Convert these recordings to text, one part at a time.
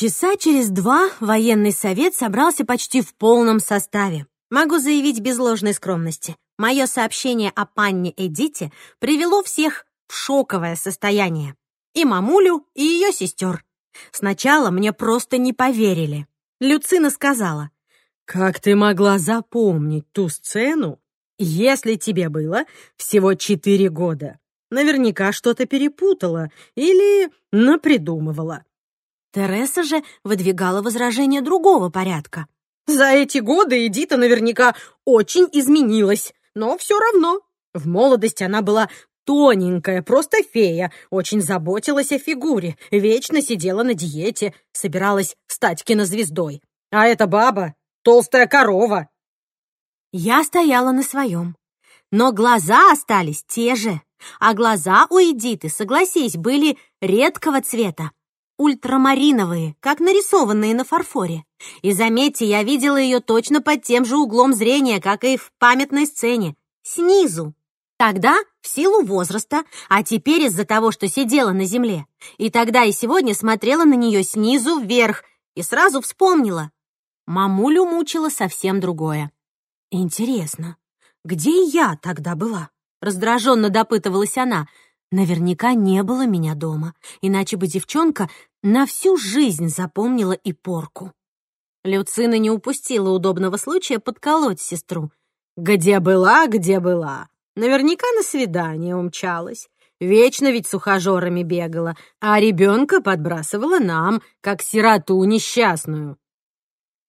Часа через два военный совет собрался почти в полном составе. Могу заявить без ложной скромности. Мое сообщение о панне Эдите привело всех в шоковое состояние. И мамулю, и ее сестер. Сначала мне просто не поверили. Люцина сказала, «Как ты могла запомнить ту сцену, если тебе было всего четыре года? Наверняка что-то перепутала или напридумывала». Тереса же выдвигала возражения другого порядка. «За эти годы Эдита наверняка очень изменилась, но все равно. В молодости она была тоненькая, просто фея, очень заботилась о фигуре, вечно сидела на диете, собиралась стать кинозвездой. А эта баба — толстая корова». Я стояла на своем, но глаза остались те же, а глаза у Эдиты, согласись, были редкого цвета, ультрамариновые, как нарисованные на фарфоре. И заметьте, я видела ее точно под тем же углом зрения, как и в памятной сцене, снизу. Тогда в силу возраста, а теперь из-за того, что сидела на земле. И тогда и сегодня смотрела на нее снизу вверх и сразу вспомнила. Мамулю мучила совсем другое. Интересно, где я тогда была? Раздраженно допытывалась она. Наверняка не было меня дома, иначе бы девчонка на всю жизнь запомнила и порку. Люцина не упустила удобного случая подколоть сестру. «Где была, где была? Наверняка на свидание умчалась. Вечно ведь с бегала, а ребенка подбрасывала нам, как сироту несчастную».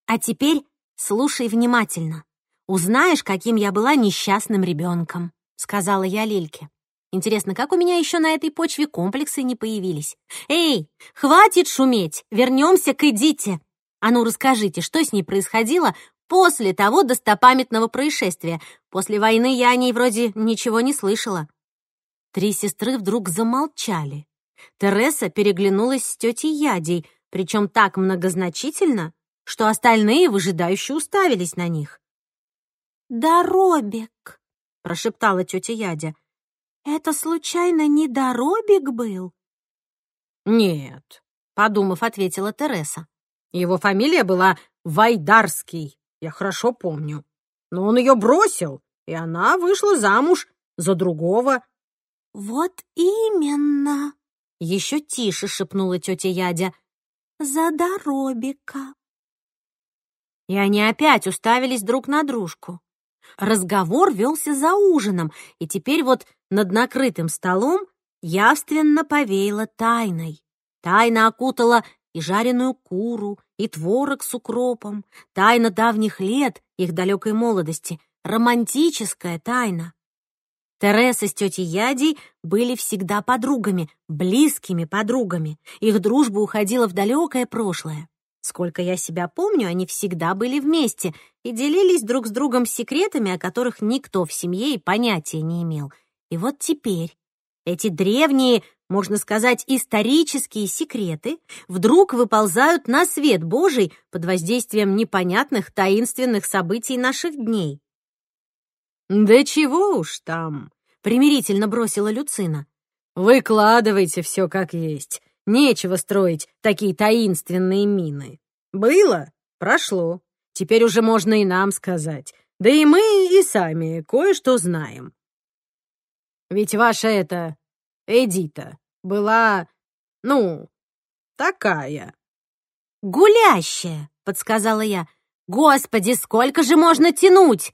«А теперь слушай внимательно. Узнаешь, каким я была несчастным ребенком», — сказала я Лильке. Интересно, как у меня еще на этой почве комплексы не появились? Эй, хватит шуметь, вернемся к Эдите. А ну расскажите, что с ней происходило после того достопамятного происшествия? После войны я о ней вроде ничего не слышала. Три сестры вдруг замолчали. Тереса переглянулась с тетей Ядей, причем так многозначительно, что остальные выжидающе уставились на них. «Да, Робик», — прошептала тетя Ядя, «Это случайно не Доробик был?» «Нет», — подумав, ответила Тереса. «Его фамилия была Вайдарский, я хорошо помню. Но он ее бросил, и она вышла замуж за другого». «Вот именно!» — еще тише шепнула тетя Ядя. «За Доробика». И они опять уставились друг на дружку. Разговор велся за ужином, и теперь вот над накрытым столом явственно повеяло тайной. Тайна окутала и жареную куру, и творог с укропом, тайна давних лет, их далекой молодости, романтическая тайна. Тереса с тетей Ядей были всегда подругами, близкими подругами. Их дружба уходила в далекое прошлое. Сколько я себя помню, они всегда были вместе и делились друг с другом секретами, о которых никто в семье и понятия не имел. И вот теперь эти древние, можно сказать, исторические секреты вдруг выползают на свет Божий под воздействием непонятных таинственных событий наших дней. «Да чего уж там!» — примирительно бросила Люцина. «Выкладывайте все как есть. Нечего строить такие таинственные мины. Было, прошло. Теперь уже можно и нам сказать. Да и мы и сами кое-что знаем. Ведь ваша эта Эдита была, ну, такая. «Гулящая», — подсказала я. «Господи, сколько же можно тянуть?»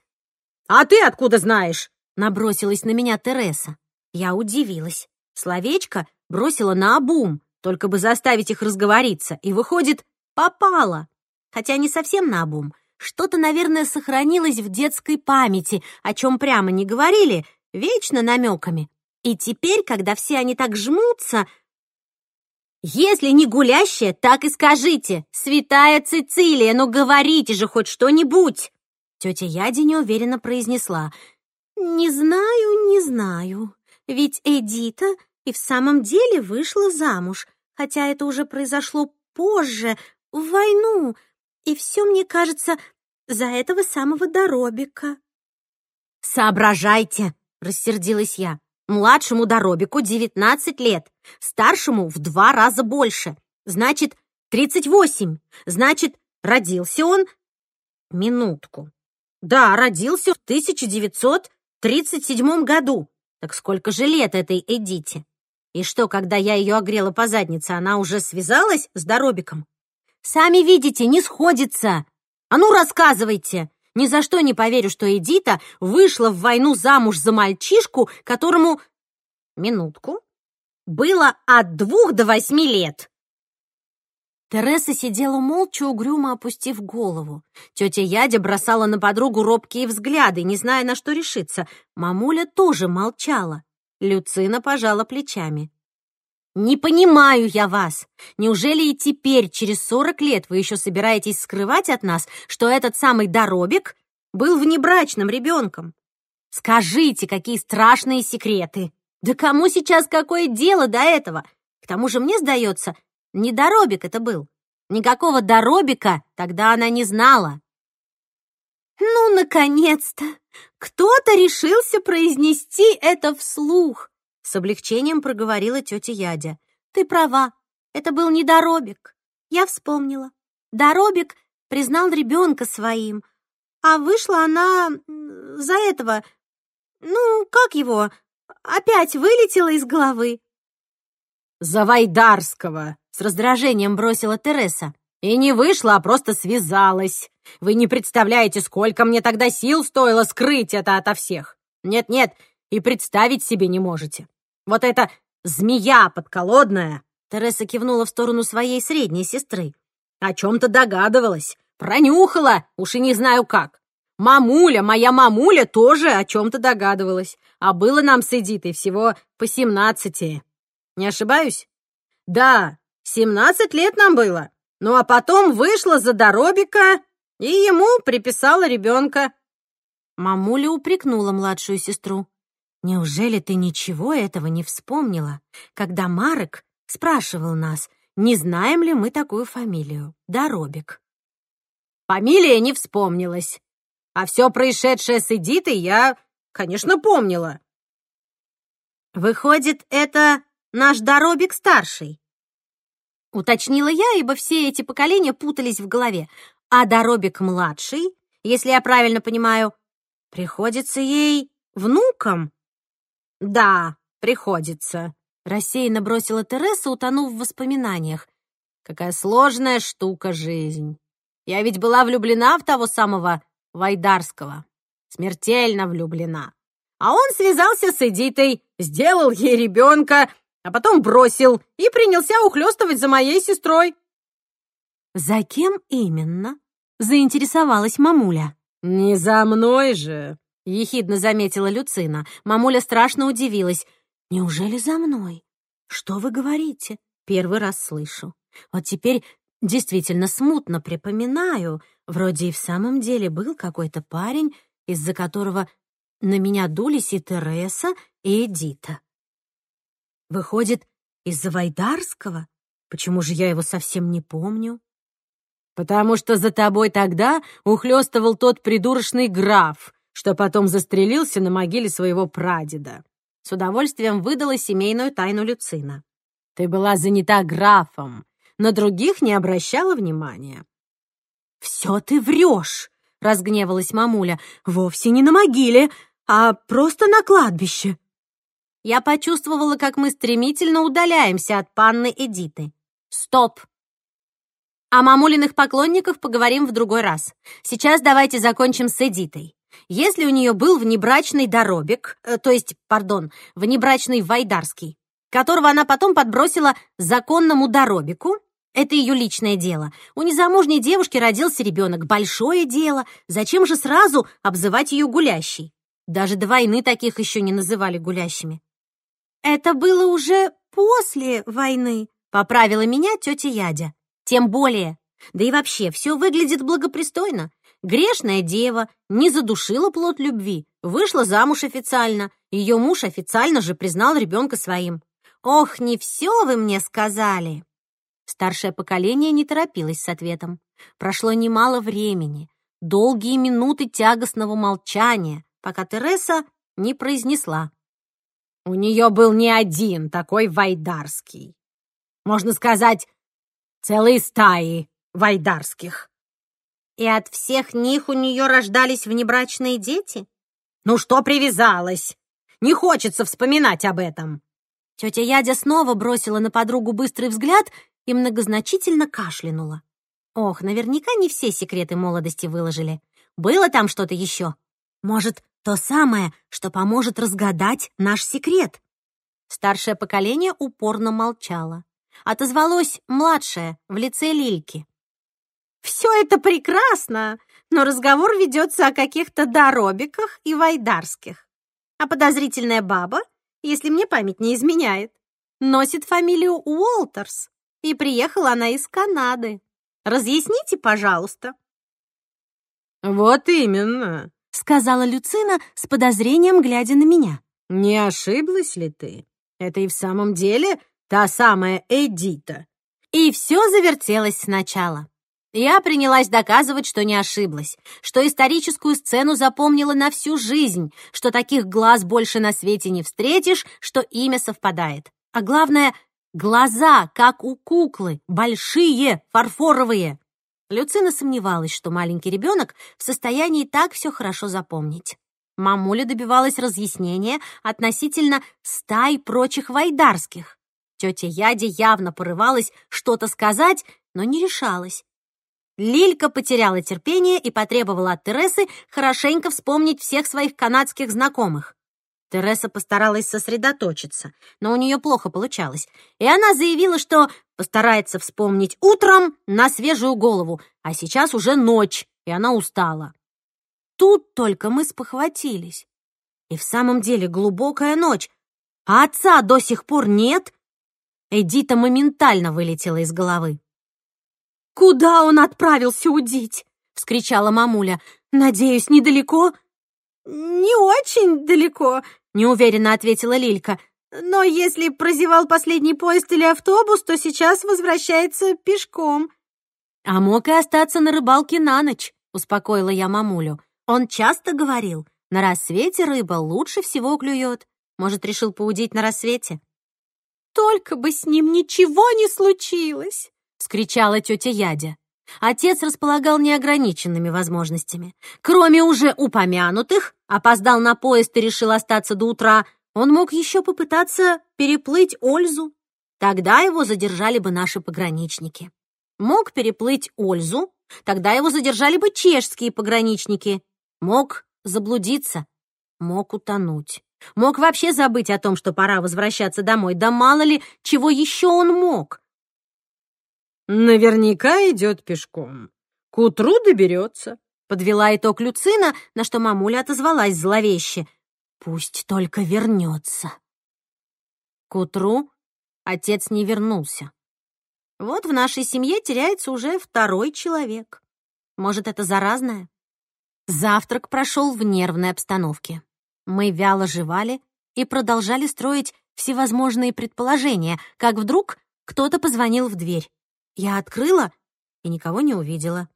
«А ты откуда знаешь?» — набросилась на меня Тереса. Я удивилась. Словечко бросила на обум, только бы заставить их разговориться, и, выходит, попала. Хотя не совсем наобум. Что-то, наверное, сохранилось в детской памяти, о чем прямо не говорили, вечно намеками. И теперь, когда все они так жмутся... «Если не гулящая, так и скажите! Святая Цицилия, ну говорите же хоть что-нибудь!» Тетя Яди неуверенно произнесла. «Не знаю, не знаю. Ведь Эдита и в самом деле вышла замуж, хотя это уже произошло позже, в войну, и все, мне кажется, за этого самого Доробика. «Соображайте!» — рассердилась я. «Младшему Доробику девятнадцать лет, старшему в два раза больше. Значит, Тридцать восемь. Значит, родился он... Минутку. Да, родился в 1937 году. Так сколько же лет этой Эдите? И что, когда я ее огрела по заднице, она уже связалась с Доробиком? Сами видите, не сходится. А ну, рассказывайте. Ни за что не поверю, что Эдита вышла в войну замуж за мальчишку, которому... Минутку. Было от двух до восьми лет. Тереса сидела молча, угрюмо опустив голову. Тетя Ядя бросала на подругу робкие взгляды, не зная, на что решиться. Мамуля тоже молчала. Люцина пожала плечами. «Не понимаю я вас. Неужели и теперь, через сорок лет, вы еще собираетесь скрывать от нас, что этот самый Доробик был внебрачным ребенком? Скажите, какие страшные секреты! Да кому сейчас какое дело до этого? К тому же мне сдается, не Доробик это был. Никакого Доробика тогда она не знала. «Ну, наконец-то! Кто-то решился произнести это вслух!» С облегчением проговорила тетя Ядя. «Ты права, это был не Доробик. Я вспомнила. Доробик признал ребенка своим, а вышла она за этого... Ну, как его? Опять вылетела из головы». «За Вайдарского!» С раздражением бросила Тереса. И не вышла, а просто связалась. Вы не представляете, сколько мне тогда сил стоило скрыть это ото всех. Нет-нет, и представить себе не можете. Вот эта змея подколодная. Тереса кивнула в сторону своей средней сестры. О чем-то догадывалась. Пронюхала, уж и не знаю как. Мамуля, моя мамуля тоже о чем-то догадывалась. А было нам с Эдитой всего по семнадцати. Не ошибаюсь? Да, Семнадцать лет нам было. Ну а потом вышла за Доробика и ему приписала ребенка. Мамуля упрекнула младшую сестру. «Неужели ты ничего этого не вспомнила, когда Марек спрашивал нас, не знаем ли мы такую фамилию? Доробик?» Фамилия не вспомнилась. А все происшедшее с Эдитой я, конечно, помнила. «Выходит, это наш Доробик-старший?» Уточнила я, ибо все эти поколения путались в голове. А Доробик-младший, если я правильно понимаю, приходится ей внуком? Да, приходится, рассеянно бросила Тереса, утонув в воспоминаниях. Какая сложная штука жизнь. Я ведь была влюблена в того самого Вайдарского. Смертельно влюблена. А он связался с Эдитой, сделал ей ребенка, а потом бросил и принялся ухлёстывать за моей сестрой. «За кем именно?» — заинтересовалась мамуля. «Не за мной же», — ехидно заметила Люцина. Мамуля страшно удивилась. «Неужели за мной? Что вы говорите? Первый раз слышу. Вот теперь действительно смутно припоминаю. Вроде и в самом деле был какой-то парень, из-за которого на меня дулись и Тереса, и Эдита. Выходит, из-за Вайдарского? Почему же я его совсем не помню? Потому что за тобой тогда ухлёстывал тот придурочный граф, что потом застрелился на могиле своего прадеда. С удовольствием выдала семейную тайну Люцина. Ты была занята графом, на других не обращала внимания. «Все ты врешь!» — разгневалась мамуля. «Вовсе не на могиле, а просто на кладбище я почувствовала, как мы стремительно удаляемся от панны Эдиты. Стоп! О мамулиных поклонниках поговорим в другой раз. Сейчас давайте закончим с Эдитой. Если у нее был внебрачный Доробик, э, то есть, пардон, внебрачный Вайдарский, которого она потом подбросила законному Доробику, это ее личное дело. У незамужней девушки родился ребенок. Большое дело. Зачем же сразу обзывать ее гулящей? Даже до войны таких еще не называли гулящими. «Это было уже после войны», — поправила меня тетя Ядя. «Тем более. Да и вообще, все выглядит благопристойно. Грешная дева не задушила плод любви, вышла замуж официально. Ее муж официально же признал ребенка своим. Ох, не все вы мне сказали!» Старшее поколение не торопилось с ответом. Прошло немало времени, долгие минуты тягостного молчания, пока Тереса не произнесла. У нее был не один такой Вайдарский. Можно сказать, целые стаи вайдарских. И от всех них у нее рождались внебрачные дети? Ну что привязалась? Не хочется вспоминать об этом. Тетя Ядя снова бросила на подругу быстрый взгляд и многозначительно кашлянула. Ох, наверняка не все секреты молодости выложили. Было там что-то еще? Может, то самое, что поможет разгадать наш секрет? Старшее поколение упорно молчало. Отозвалось младшее в лице Лильки. «Все это прекрасно, но разговор ведется о каких-то доробиках и вайдарских. А подозрительная баба, если мне память не изменяет, носит фамилию Уолтерс, и приехала она из Канады. Разъясните, пожалуйста». «Вот именно», — сказала Люцина с подозрением, глядя на меня. «Не ошиблась ли ты? Это и в самом деле та самая Эдита». И все завертелось сначала. Я принялась доказывать, что не ошиблась, что историческую сцену запомнила на всю жизнь, что таких глаз больше на свете не встретишь, что имя совпадает. А главное, глаза, как у куклы, большие, фарфоровые. Люцина сомневалась, что маленький ребенок в состоянии так все хорошо запомнить. Мамуля добивалась разъяснения относительно стай прочих вайдарских. Тетя Яди явно порывалась что-то сказать, но не решалась. Лилька потеряла терпение и потребовала от Тересы хорошенько вспомнить всех своих канадских знакомых. Тереса постаралась сосредоточиться, но у нее плохо получалось, и она заявила, что постарается вспомнить утром на свежую голову, а сейчас уже ночь, и она устала. Тут только мы спохватились. И в самом деле глубокая ночь, а отца до сих пор нет. Эдита моментально вылетела из головы. «Куда он отправился удить?» — вскричала мамуля. «Надеюсь, недалеко?» «Не очень далеко», — неуверенно ответила Лилька. «Но если прозевал последний поезд или автобус, то сейчас возвращается пешком». «А мог и остаться на рыбалке на ночь», — успокоила я мамулю. «Он часто говорил, на рассвете рыба лучше всего клюет. Может, решил поудить на рассвете?» «Только бы с ним ничего не случилось!» — вскричала тетя Ядя. Отец располагал неограниченными возможностями. Кроме уже упомянутых, опоздал на поезд и решил остаться до утра, он мог еще попытаться переплыть Ользу. Тогда его задержали бы наши пограничники. Мог переплыть Ользу, тогда его задержали бы чешские пограничники. Мог заблудиться, мог утонуть. Мог вообще забыть о том, что пора возвращаться домой. Да мало ли, чего еще он мог. Наверняка идет пешком. К утру доберется. Подвела итог Люцина, на что мамуля отозвалась зловеще. Пусть только вернется. К утру отец не вернулся. Вот в нашей семье теряется уже второй человек. Может, это заразное? Завтрак прошел в нервной обстановке. Мы вяло жевали и продолжали строить всевозможные предположения, как вдруг кто-то позвонил в дверь. Я открыла и никого не увидела.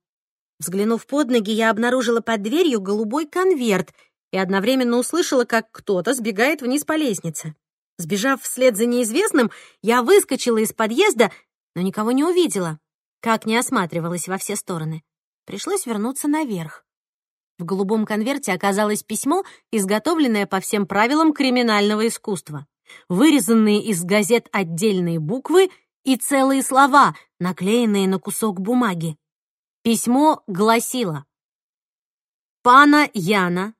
Взглянув под ноги, я обнаружила под дверью голубой конверт и одновременно услышала, как кто-то сбегает вниз по лестнице. Сбежав вслед за неизвестным, я выскочила из подъезда, но никого не увидела, как не осматривалась во все стороны. Пришлось вернуться наверх. В голубом конверте оказалось письмо, изготовленное по всем правилам криминального искусства. Вырезанные из газет отдельные буквы и целые слова, наклеенные на кусок бумаги. Письмо гласило «Пана Яна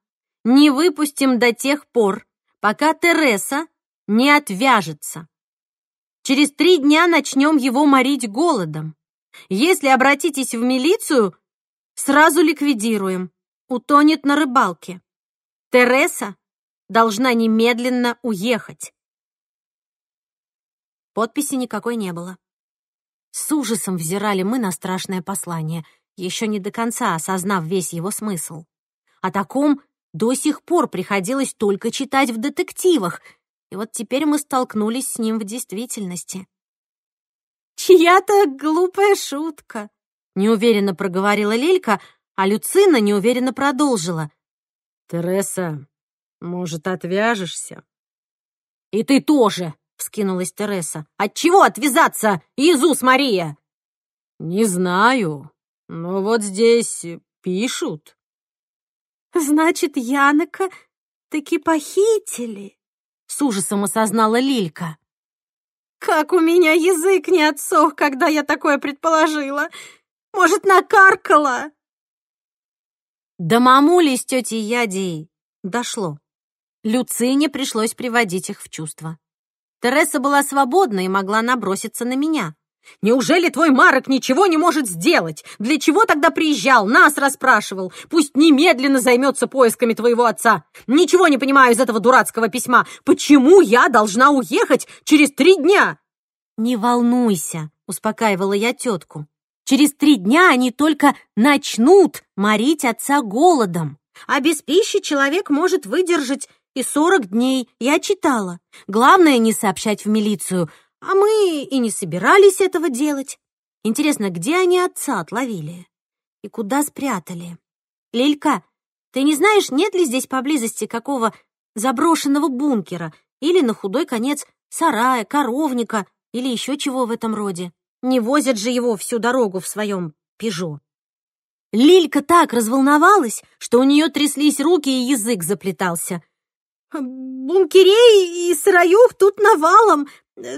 не выпустим до тех пор, пока Тереса не отвяжется. Через три дня начнем его морить голодом. Если обратитесь в милицию, сразу ликвидируем. Утонет на рыбалке. Тереса должна немедленно уехать. Подписи никакой не было. С ужасом взирали мы на страшное послание, еще не до конца осознав весь его смысл. О таком до сих пор приходилось только читать в детективах, и вот теперь мы столкнулись с ним в действительности. «Чья-то глупая шутка», — неуверенно проговорила Лилька, а Люцина неуверенно продолжила. «Тереса, может, отвяжешься?» «И ты тоже!» Вскинулась Тереса. «От чего отвязаться, Иисус Мария?» «Не знаю, но вот здесь пишут». «Значит, Янока таки похитили?» — с ужасом осознала Лилька. «Как у меня язык не отсох, когда я такое предположила! Может, накаркала?» До мамули с тетей Ядей дошло. Люцине пришлось приводить их в чувство. Тереса была свободна и могла наброситься на меня. «Неужели твой Марок ничего не может сделать? Для чего тогда приезжал, нас расспрашивал? Пусть немедленно займется поисками твоего отца. Ничего не понимаю из этого дурацкого письма. Почему я должна уехать через три дня?» «Не волнуйся», — успокаивала я тетку. «Через три дня они только начнут морить отца голодом. А без пищи человек может выдержать и сорок дней. Я читала. Главное не сообщать в милицию, а мы и не собирались этого делать. Интересно, где они отца отловили? И куда спрятали? Лилька, ты не знаешь, нет ли здесь поблизости какого заброшенного бункера или, на худой конец, сарая, коровника или еще чего в этом роде? Не возят же его всю дорогу в своем «Пежо». Лилька так разволновалась, что у нее тряслись руки и язык заплетался. «Бункерей и сыроюх тут навалом.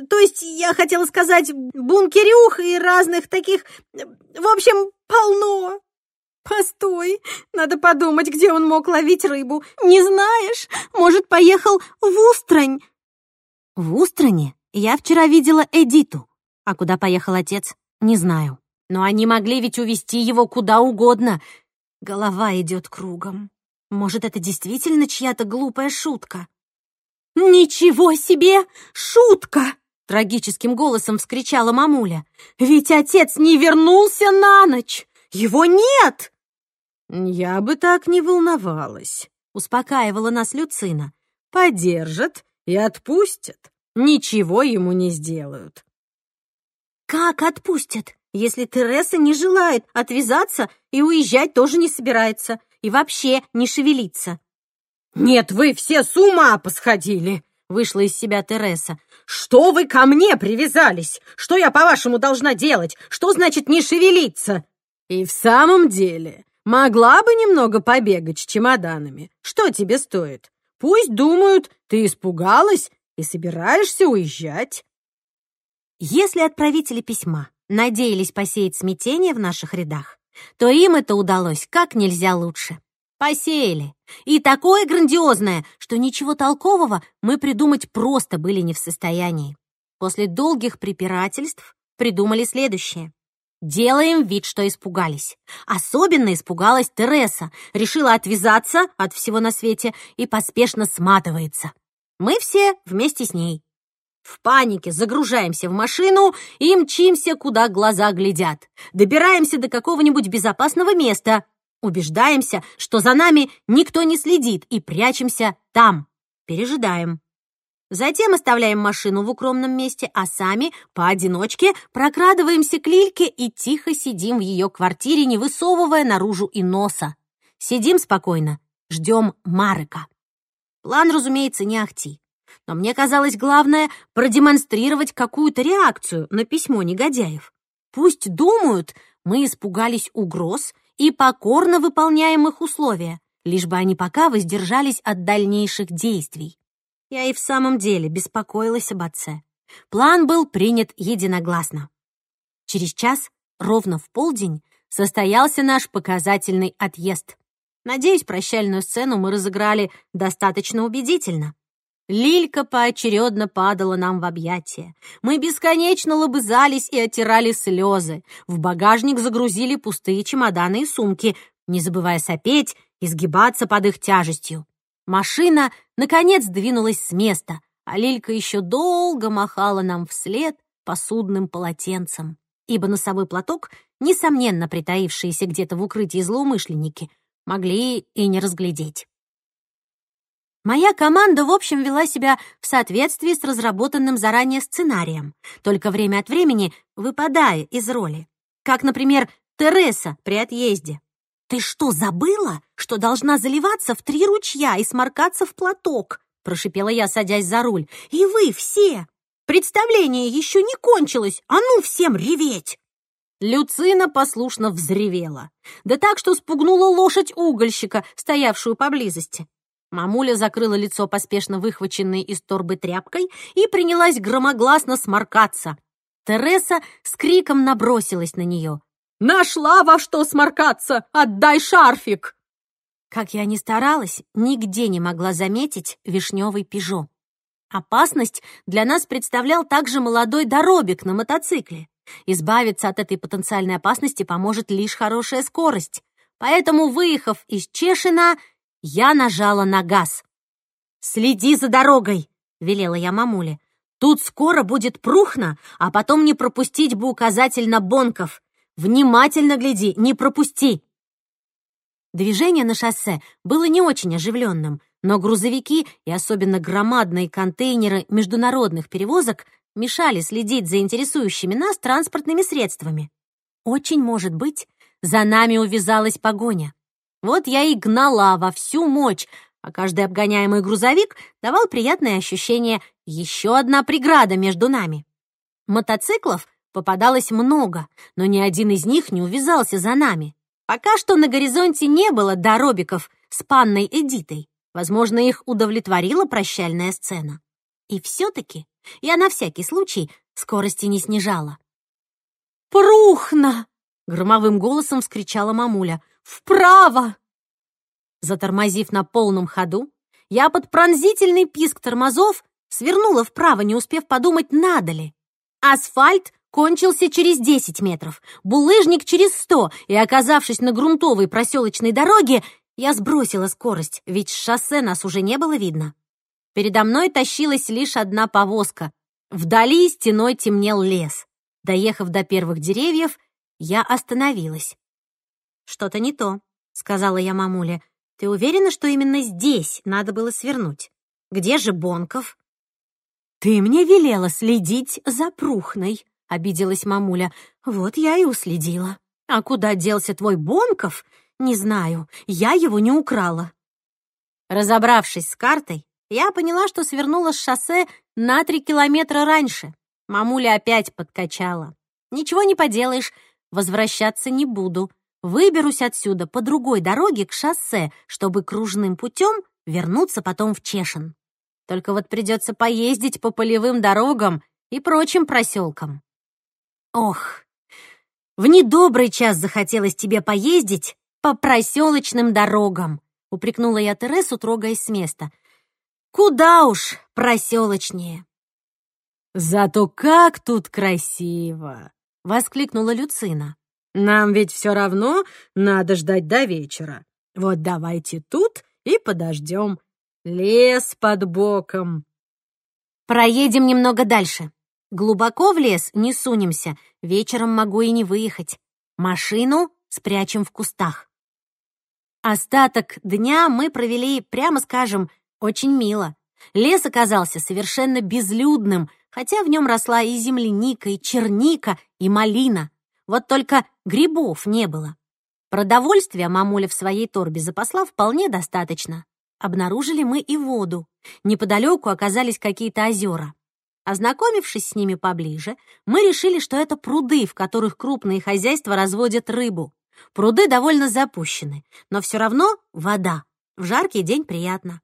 То есть я хотела сказать бункерюх и разных таких... В общем, полно. Постой, надо подумать, где он мог ловить рыбу. Не знаешь? Может, поехал в Устрань?» «В Устране я вчера видела Эдиту. А куда поехал отец, не знаю. Но они могли ведь увезти его куда угодно. Голова идет кругом. Может, это действительно чья-то глупая шутка? «Ничего себе! Шутка!» — трагическим голосом вскричала мамуля. «Ведь отец не вернулся на ночь! Его нет!» «Я бы так не волновалась», — успокаивала нас Люцина. «Подержат и отпустят. Ничего ему не сделают». «Как отпустят, если Тереса не желает отвязаться и уезжать тоже не собирается, и вообще не шевелится?» «Нет, вы все с ума посходили!» — вышла из себя Тереса. «Что вы ко мне привязались? Что я, по-вашему, должна делать? Что значит не шевелиться?» «И в самом деле, могла бы немного побегать с чемоданами. Что тебе стоит? Пусть думают, ты испугалась и собираешься уезжать». Если отправители письма надеялись посеять смятение в наших рядах, то им это удалось как нельзя лучше. Посеяли. И такое грандиозное, что ничего толкового мы придумать просто были не в состоянии. После долгих препирательств придумали следующее. Делаем вид, что испугались. Особенно испугалась Тереса, решила отвязаться от всего на свете и поспешно сматывается. Мы все вместе с ней. В панике загружаемся в машину и мчимся, куда глаза глядят. Добираемся до какого-нибудь безопасного места, Убеждаемся, что за нами никто не следит и прячемся там. Пережидаем. Затем оставляем машину в укромном месте, а сами, поодиночке, прокрадываемся к Лильке и тихо сидим в ее квартире, не высовывая наружу и носа. Сидим спокойно, ждем Марека. План, разумеется, не ахти. Но мне казалось главное продемонстрировать какую-то реакцию на письмо негодяев. Пусть думают, мы испугались угроз и покорно выполняем их условия, лишь бы они пока воздержались от дальнейших действий. Я и в самом деле беспокоилась об отце. План был принят единогласно. Через час, ровно в полдень, состоялся наш показательный отъезд. Надеюсь, прощальную сцену мы разыграли достаточно убедительно. Лилька поочередно падала нам в объятия. Мы бесконечно лобызались и оттирали слезы. В багажник загрузили пустые чемоданы и сумки, не забывая сопеть и сгибаться под их тяжестью. Машина, наконец, двинулась с места, а Лилька еще долго махала нам вслед посудным полотенцем, ибо носовой платок, несомненно притаившиеся где-то в укрытии злоумышленники, могли и не разглядеть. Моя команда, в общем, вела себя в соответствии с разработанным заранее сценарием, только время от времени выпадая из роли. Как, например, Тереса при отъезде. «Ты что, забыла, что должна заливаться в три ручья и сморкаться в платок?» прошипела я, садясь за руль. «И вы все! Представление еще не кончилось, а ну всем реветь!» Люцина послушно взревела. Да так, что спугнула лошадь угольщика, стоявшую поблизости. Мамуля закрыла лицо поспешно выхваченной из торбы тряпкой и принялась громогласно сморкаться. Тереса с криком набросилась на нее. «Нашла во что сморкаться! Отдай шарфик!» Как я ни старалась, нигде не могла заметить вишневый пижо. Опасность для нас представлял также молодой доробик на мотоцикле. Избавиться от этой потенциальной опасности поможет лишь хорошая скорость. Поэтому, выехав из Чешина, я нажала на газ. «Следи за дорогой!» — велела я мамуле. «Тут скоро будет прухно, а потом не пропустить бы указатель на Бонков. Внимательно гляди, не пропусти!» Движение на шоссе было не очень оживленным, но грузовики и особенно громадные контейнеры международных перевозок мешали следить за интересующими нас транспортными средствами. Очень может быть, за нами увязалась погоня. Вот я и гнала во всю мощь, а каждый обгоняемый грузовик давал приятное ощущение еще одна преграда между нами. Мотоциклов попадалось много, но ни один из них не увязался за нами. Пока что на горизонте не было доробиков с панной Эдитой. Возможно, их удовлетворила прощальная сцена. И все-таки я на всякий случай скорости не снижала. «Прухно!» — громовым голосом вскричала мамуля. «Вправо!» Затормозив на полном ходу, я под пронзительный писк тормозов свернула вправо, не успев подумать, надо ли. Асфальт кончился через 10 метров, булыжник через 100, и, оказавшись на грунтовой проселочной дороге, я сбросила скорость, ведь шоссе нас уже не было видно. Передо мной тащилась лишь одна повозка. Вдали стеной темнел лес. Доехав до первых деревьев, я остановилась. «Что-то не то», — сказала я мамуле. «Ты уверена, что именно здесь надо было свернуть? Где же Бонков?» «Ты мне велела следить за Прухной», — обиделась мамуля. «Вот я и уследила. А куда делся твой Бонков, не знаю, я его не украла. Разобравшись с картой, я поняла, что свернула с шоссе на три километра раньше. Мамуля опять подкачала. Ничего не поделаешь, возвращаться не буду. Выберусь отсюда по другой дороге к шоссе, чтобы кружным путем вернуться потом в Чешин. Только вот придется поездить по полевым дорогам и прочим проселкам. Ох, в недобрый час захотелось тебе поездить по проселочным дорогам», — упрекнула я Тересу, трогаясь с места. «Куда уж проселочнее». «Зато как тут красиво!» — воскликнула Люцина. «Нам ведь все равно надо ждать до вечера. Вот давайте тут и подождем. Лес под боком». «Проедем немного дальше. Глубоко в лес не сунемся. Вечером могу и не выехать. Машину спрячем в кустах». Остаток дня мы провели, прямо скажем, очень мило. Лес оказался совершенно безлюдным, хотя в нем росла и земляника, и черника, и малина. Вот только грибов не было. Продовольствия мамуля в своей торбе запасла вполне достаточно. Обнаружили мы и воду. Неподалеку оказались какие-то озера. Ознакомившись с ними поближе, мы решили, что это пруды, в которых крупные хозяйства разводят рыбу. Пруды довольно запущены, но все равно вода. В жаркий день приятно.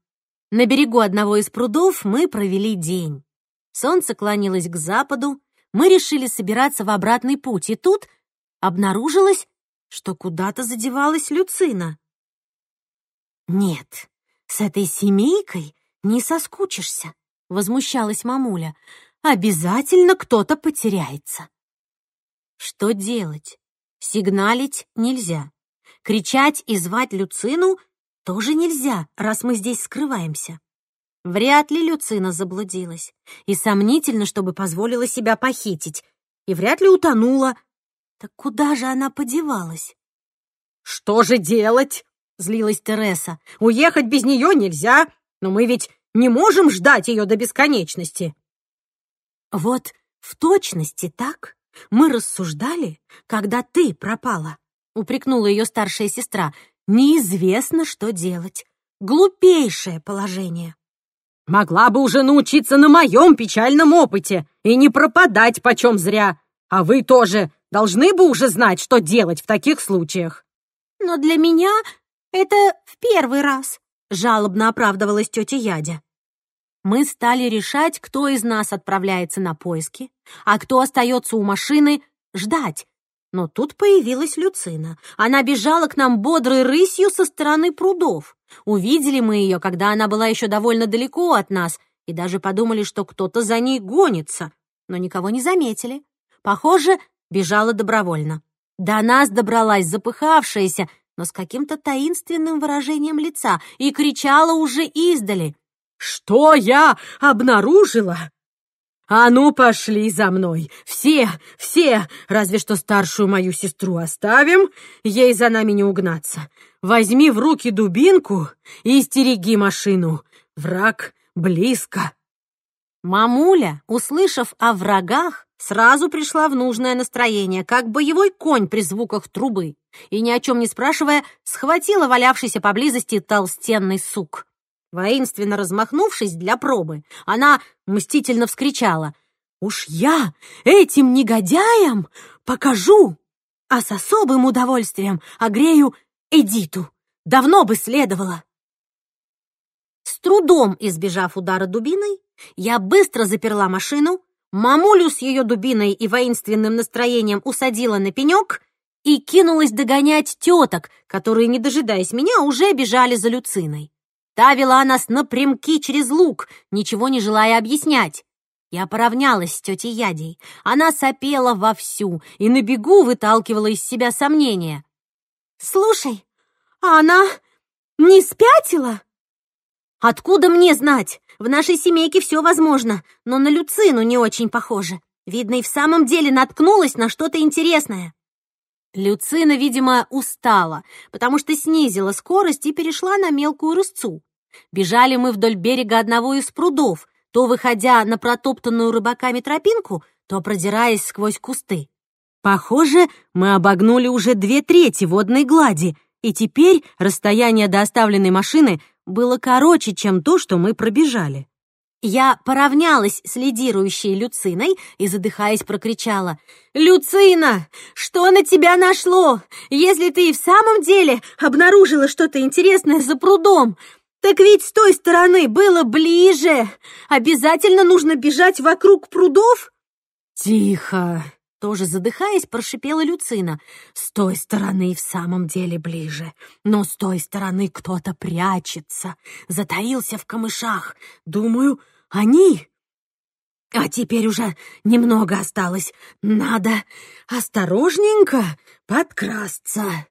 На берегу одного из прудов мы провели день. Солнце клонилось к западу, мы решили собираться в обратный путь, и тут обнаружилось, что куда-то задевалась Люцина. «Нет, с этой семейкой не соскучишься», — возмущалась мамуля. «Обязательно кто-то потеряется». Что делать? Сигналить нельзя. Кричать и звать Люцину тоже нельзя, раз мы здесь скрываемся. Вряд ли Люцина заблудилась. И сомнительно, чтобы позволила себя похитить. И вряд ли утонула. Так куда же она подевалась? «Что же делать?» — злилась Тереса. «Уехать без нее нельзя, но мы ведь не можем ждать ее до бесконечности». Вот в точности так мы рассуждали, когда ты пропала», — упрекнула ее старшая сестра. «Неизвестно, что делать. Глупейшее положение». «Могла бы уже научиться на моем печальном опыте и не пропадать почем зря. А вы тоже Должны бы уже знать, что делать в таких случаях. Но для меня это в первый раз, жалобно оправдывалась тетя Ядя. Мы стали решать, кто из нас отправляется на поиски, а кто остается у машины ждать. Но тут появилась Люцина. Она бежала к нам бодрой рысью со стороны прудов. Увидели мы ее, когда она была еще довольно далеко от нас, и даже подумали, что кто-то за ней гонится, но никого не заметили. Похоже, бежала добровольно. До нас добралась запыхавшаяся, но с каким-то таинственным выражением лица, и кричала уже издали. «Что я обнаружила?» «А ну, пошли за мной! Все, все! Разве что старшую мою сестру оставим, ей за нами не угнаться. Возьми в руки дубинку и стереги машину. Враг близко!» Мамуля, услышав о врагах, сразу пришла в нужное настроение, как боевой конь при звуках трубы, и, ни о чем не спрашивая, схватила валявшийся поблизости толстенный сук. Воинственно размахнувшись для пробы, она мстительно вскричала «Уж я этим негодяям покажу, а с особым удовольствием огрею Эдиту. Давно бы следовало». С трудом избежав удара дубиной, я быстро заперла машину, мамулю с ее дубиной и воинственным настроением усадила на пенек и кинулась догонять теток, которые, не дожидаясь меня, уже бежали за Люциной. Та вела нас напрямки через луг, ничего не желая объяснять. Я поравнялась с тетей Ядей. Она сопела вовсю и на бегу выталкивала из себя сомнения. «Слушай, а она не спятила?» «Откуда мне знать? В нашей семейке все возможно, но на Люцину не очень похоже. Видно, и в самом деле наткнулась на что-то интересное». Люцина, видимо, устала, потому что снизила скорость и перешла на мелкую рысцу. Бежали мы вдоль берега одного из прудов, то выходя на протоптанную рыбаками тропинку, то продираясь сквозь кусты. Похоже, мы обогнули уже две трети водной глади, и теперь расстояние до оставленной машины было короче, чем то, что мы пробежали. Я поравнялась с лидирующей Люциной и, задыхаясь, прокричала. «Люцина, что на тебя нашло? Если ты и в самом деле обнаружила что-то интересное за прудом, так ведь с той стороны было ближе. Обязательно нужно бежать вокруг прудов?» «Тихо!» Тоже задыхаясь, прошипела Люцина. «С той стороны в самом деле ближе. Но с той стороны кто-то прячется, затаился в камышах. Думаю, они...» «А теперь уже немного осталось. Надо осторожненько подкрасться».